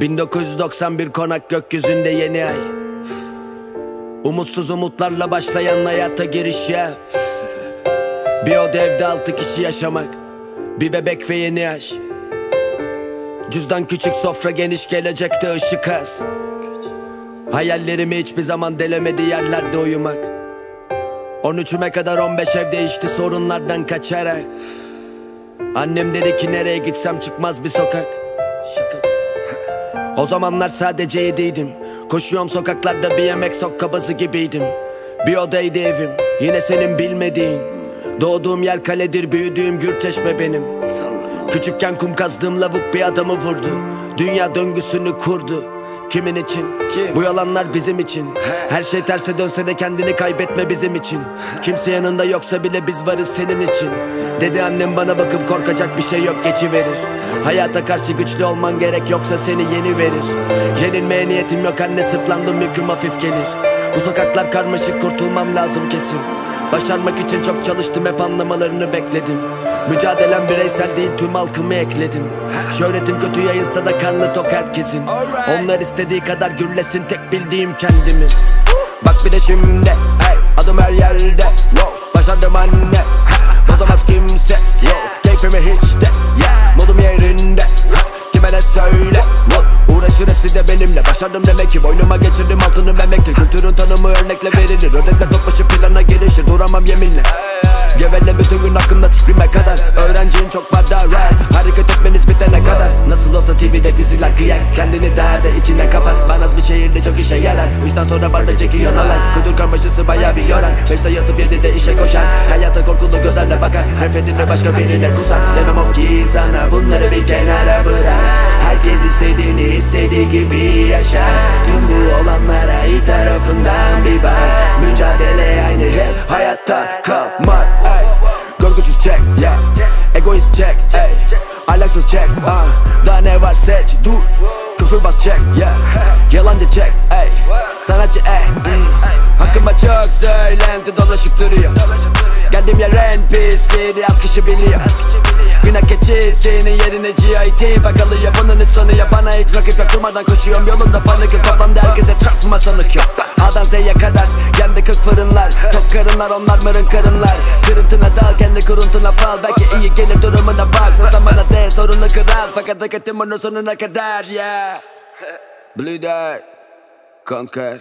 1991 konak gökyüzünde yeni ay. Umutsuz umutlarla başlayan hayata giriş ya. Bir oda evde altı kişi yaşamak Bir bebek ve yeni yaş. Cüzdan küçük sofra geniş gelecekte ışık az. Hayallerimi hiçbir zaman delemedi yerlerde uyumak. 13'üme kadar 15 ev değişti sorunlardan kaçarak. Annem dedi ki nereye gitsem çıkmaz bir sokak O zamanlar sadece yediydim. Koşuyorum sokaklarda bir yemek sok kabası gibiydim. Bir odaydı evim yine senin bilmediğin. Doğduğum yer kaledir büyüdüğüm Gürçeşme benim. Küçükken kum kazdığım lavuk bir adamı vurdu. Dünya döngüsünü kurdu Kimin için? Bu yalanlar bizim için. Her şey terse dönse de kendini kaybetme bizim için. Kimse yanında yoksa bile biz varız senin için. Dedi annem bana bakıp korkacak bir şey yok geçiverir. Hayata karşı güçlü olman gerek yoksa seni yeni verir. Yenilmeye niyetim yok anne sırtlandım yüküm hafif gelir. Bu sokaklar karmaşık kurtulmam lazım kesin Başarmak için çok çalıştım hep anlamalarını bekledim. Mücadelem bireysel değil tüm halkımı ekledim. Şöhretim kötü yayılsa da karnı tok herkesin. Onlar istediği kadar gürlesin tek bildiğim kendimi. Bak bir de şimdi hey, adım her yerde. Wow, Başardım anne. Bozamaz kimse de benimle. Başardım demek ki boynuma geçirdim altını memektir Kültürün tanımı örnekle verilir. Ödekle toplaşıp plana gelişir Duramam yeminle. Gevele bütün gün hakkımda rime kadar. Öğrencin çok var da rap. Hareket etmeniz bitene kadar. Nasıl olsa TV'de diziler kıyak. Kendini daha da içine kapat Ben az bir şehirde çok işe yarar. Üçten sonra barda çekiyor alay Kültür karmaşası baya bir yorar. Beşte yatıp yedide işe koşar. Hayata korkulu gözlerle bakar. Her fethinde başka birine kusar. Demem o ki sana bunları bir kenara kalmak ey. Görgüsüz çek yeah. Egoist çek ey. Ahlaksız çek ah. Daha ne var seç dur Küfürbaz çek yeah. Yalancı çek ey. Sanatçı eh mm. Hakkıma çok söylenti dolaşıp duruyor Geldim yer en pisliği az kişi biliyor Günah keçi senin yerine GIT Bakalıyor bunun hiç sonu ya Bana hiç rakip yok. Durmadan koşuyorum Yolunda panik yok Kafamda herkese çarpma sanık yok. A'dan Z'ye kadar Kendi kök fırınlar. Tok karınlar onlar mırın karınlar. Kırıntına dal kendi kuruntuna fal. Belki iyi gelir durumuna bak. Sen zamana de sorunu kral Fakat hak ettim onun sonuna kadar yeah. Blue Dart Conquer